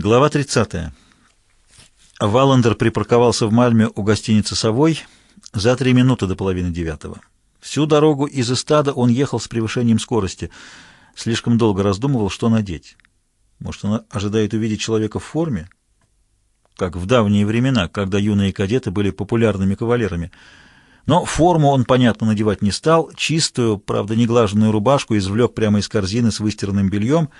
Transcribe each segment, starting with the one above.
Глава 30. Валандер припарковался в Мальме у гостиницы «Совой» за три минуты до половины девятого. Всю дорогу из эстада он ехал с превышением скорости. Слишком долго раздумывал, что надеть. Может, он ожидает увидеть человека в форме? Как в давние времена, когда юные кадеты были популярными кавалерами. Но форму он, понятно, надевать не стал. Чистую, правда, неглаженную рубашку извлек прямо из корзины с выстиранным бельем —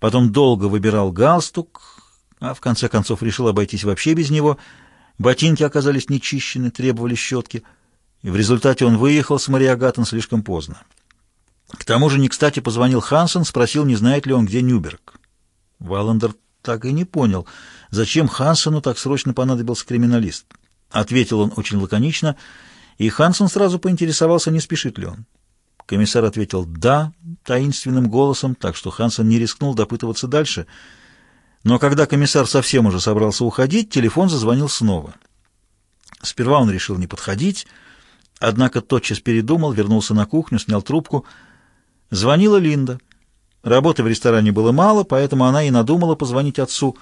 потом долго выбирал галстук, а в конце концов решил обойтись вообще без него. Ботинки оказались нечищены, требовали щетки, и в результате он выехал с Мариагатан слишком поздно. К тому же не кстати позвонил Хансен, спросил, не знает ли он, где Нюберг. Валандер так и не понял, зачем Хансену так срочно понадобился криминалист. Ответил он очень лаконично, и Хансен сразу поинтересовался, не спешит ли он. Комиссар ответил «да» таинственным голосом, так что Хансен не рискнул допытываться дальше. Но когда комиссар совсем уже собрался уходить, телефон зазвонил снова. Сперва он решил не подходить, однако тотчас передумал, вернулся на кухню, снял трубку. Звонила Линда. Работы в ресторане было мало, поэтому она и надумала позвонить отцу.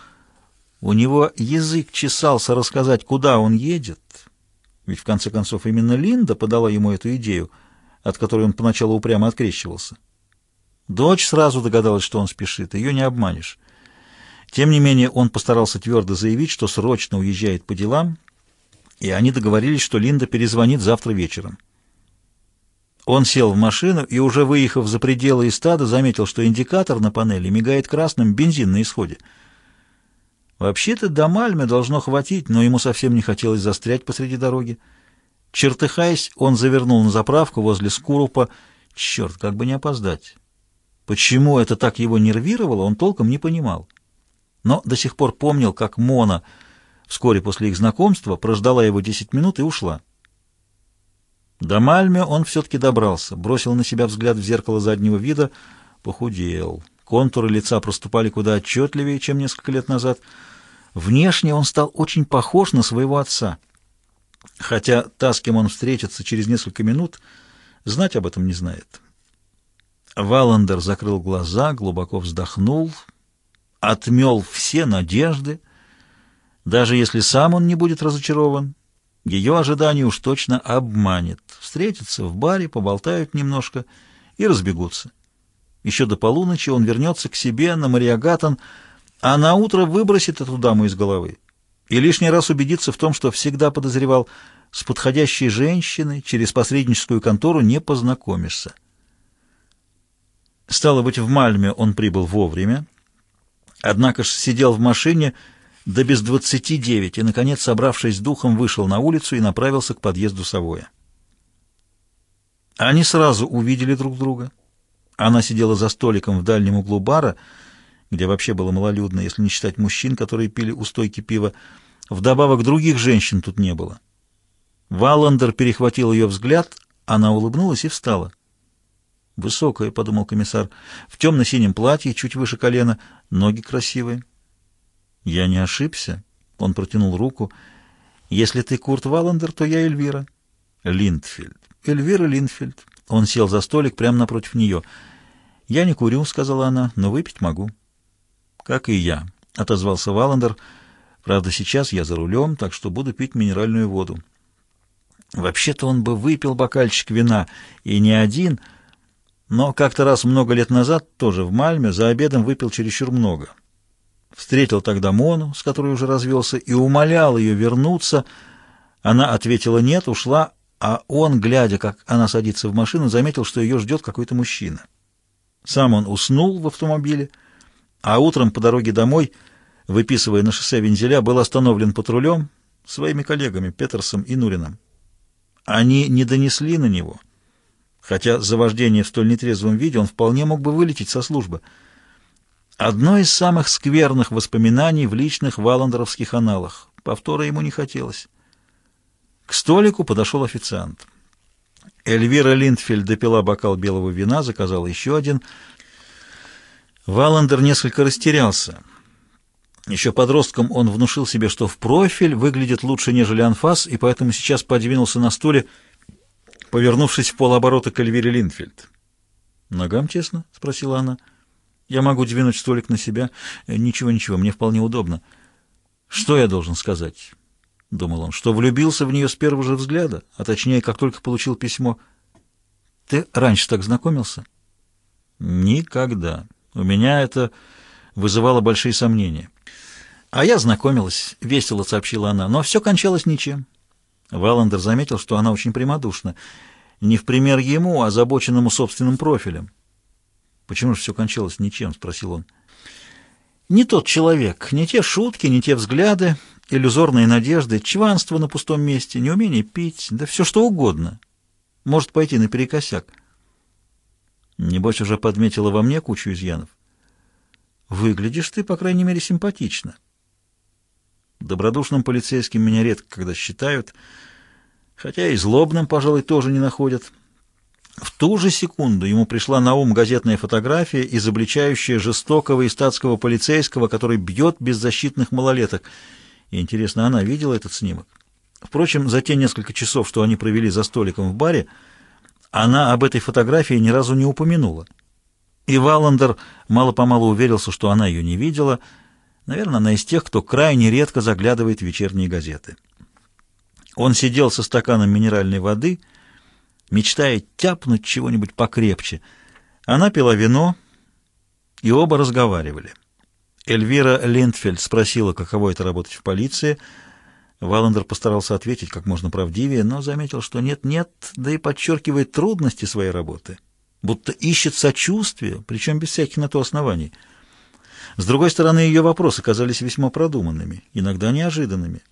У него язык чесался рассказать, куда он едет, ведь в конце концов именно Линда подала ему эту идею — от которой он поначалу упрямо открещивался. Дочь сразу догадалась, что он спешит, ее не обманешь. Тем не менее, он постарался твердо заявить, что срочно уезжает по делам, и они договорились, что Линда перезвонит завтра вечером. Он сел в машину и, уже выехав за пределы стада, заметил, что индикатор на панели мигает красным, бензин на исходе. Вообще-то до Мальме должно хватить, но ему совсем не хотелось застрять посреди дороги. Чертыхаясь, он завернул на заправку возле Скурупа. Черт, как бы не опоздать. Почему это так его нервировало, он толком не понимал. Но до сих пор помнил, как Мона вскоре после их знакомства прождала его десять минут и ушла. До Мальме он все-таки добрался, бросил на себя взгляд в зеркало заднего вида, похудел. Контуры лица проступали куда отчетливее, чем несколько лет назад. Внешне он стал очень похож на своего отца — хотя та, с кем он встретится через несколько минут, знать об этом не знает. Валандер закрыл глаза, глубоко вздохнул, отмел все надежды. Даже если сам он не будет разочарован, ее ожидание уж точно обманет. Встретятся в баре, поболтают немножко и разбегутся. Еще до полуночи он вернется к себе на Мариагатан, а на утро выбросит эту даму из головы и лишний раз убедиться в том, что всегда подозревал, с подходящей женщиной через посредническую контору не познакомишься. Стало быть, в Мальме он прибыл вовремя, однако ж сидел в машине до без двадцати девять и, наконец, собравшись с духом, вышел на улицу и направился к подъезду Савоя. Они сразу увидели друг друга. Она сидела за столиком в дальнем углу бара, где вообще было малолюдно, если не считать мужчин, которые пили у стойки пива. Вдобавок других женщин тут не было. Валандер перехватил ее взгляд, она улыбнулась и встала. «Высокая», — подумал комиссар, — «в темно-синем платье, чуть выше колена, ноги красивые». «Я не ошибся», — он протянул руку. «Если ты Курт Валандер, то я Эльвира». «Линдфельд». «Эльвира Линдфельд». Он сел за столик прямо напротив нее. «Я не курю», — сказала она, — «но выпить могу». «Как и я», — отозвался Валандер. «Правда, сейчас я за рулем, так что буду пить минеральную воду». Вообще-то он бы выпил бокальчик вина, и не один, но как-то раз много лет назад, тоже в Мальме, за обедом выпил чересчур много. Встретил тогда Мону, с которой уже развелся, и умолял ее вернуться. Она ответила «нет», ушла, а он, глядя, как она садится в машину, заметил, что ее ждет какой-то мужчина. Сам он уснул в автомобиле, а утром по дороге домой, выписывая на шоссе вензеля, был остановлен патрулем своими коллегами Петерсом и Нурином. Они не донесли на него, хотя за вождение в столь нетрезвом виде он вполне мог бы вылететь со службы. Одно из самых скверных воспоминаний в личных валандеровских аналах. Повтора ему не хотелось. К столику подошел официант. Эльвира Линдфельд допила бокал белого вина, заказала еще один. Валандер несколько растерялся. Еще подростком он внушил себе, что в профиль выглядит лучше, нежели анфас, и поэтому сейчас подвинулся на стуле, повернувшись в полоборота к Эльвире Линфельд. «Ногам честно?» — спросила она. Я могу двинуть столик на себя. Ничего, ничего, мне вполне удобно. Что я должен сказать? — думал он, — что влюбился в нее с первого же взгляда, а точнее, как только получил письмо. Ты раньше так знакомился? Никогда. У меня это вызывало большие сомнения. А я знакомилась, весело сообщила она, но все кончалось ничем. Валандер заметил, что она очень прямодушна. Не в пример ему, а озабоченному собственным профилем. «Почему же все кончалось ничем?» — спросил он. «Не тот человек, не те шутки, не те взгляды, иллюзорные надежды, чванство на пустом месте, неумение пить, да все что угодно. Может пойти наперекосяк. Небось, уже подметила во мне кучу изъянов. Выглядишь ты, по крайней мере, симпатично. Добродушным полицейским меня редко когда считают, хотя и злобным, пожалуй, тоже не находят». В ту же секунду ему пришла на ум газетная фотография, изобличающая жестокого и статского полицейского, который бьет беззащитных малолеток. И интересно, она видела этот снимок? Впрочем, за те несколько часов, что они провели за столиком в баре, она об этой фотографии ни разу не упомянула. И Валандер мало-помалу уверился, что она ее не видела. Наверное, она из тех, кто крайне редко заглядывает в вечерние газеты. Он сидел со стаканом минеральной воды — мечтая тяпнуть чего-нибудь покрепче. Она пила вино, и оба разговаривали. Эльвира Линдфельд спросила, каково это работать в полиции. Валандер постарался ответить как можно правдивее, но заметил, что нет-нет, да и подчеркивает трудности своей работы, будто ищет сочувствие, причем без всяких на то оснований. С другой стороны, ее вопросы казались весьма продуманными, иногда неожиданными.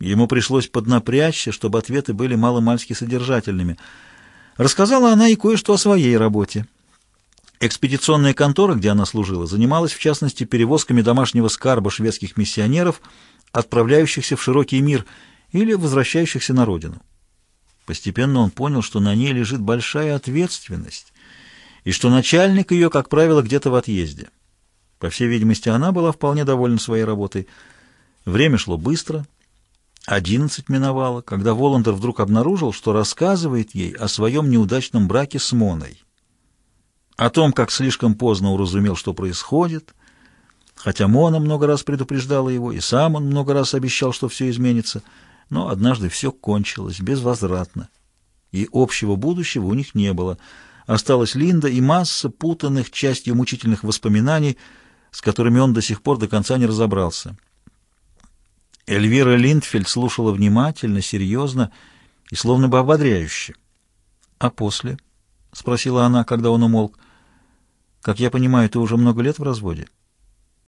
Ему пришлось поднапрячься, чтобы ответы были маломальски содержательными. Рассказала она и кое-что о своей работе. Экспедиционная контора, где она служила, занималась в частности перевозками домашнего скарба шведских миссионеров, отправляющихся в широкий мир или возвращающихся на родину. Постепенно он понял, что на ней лежит большая ответственность, и что начальник ее, как правило, где-то в отъезде. По всей видимости, она была вполне довольна своей работой. Время шло быстро, Одиннадцать миновало, когда Воландер вдруг обнаружил, что рассказывает ей о своем неудачном браке с Моной. О том, как слишком поздно уразумел, что происходит, хотя Мона много раз предупреждала его, и сам он много раз обещал, что все изменится, но однажды все кончилось безвозвратно, и общего будущего у них не было. Осталась Линда и масса путанных, частью мучительных воспоминаний, с которыми он до сих пор до конца не разобрался. Эльвира Линдфельд слушала внимательно, серьезно и словно бы ободряюще. «А после?» — спросила она, когда он умолк. «Как я понимаю, ты уже много лет в разводе?»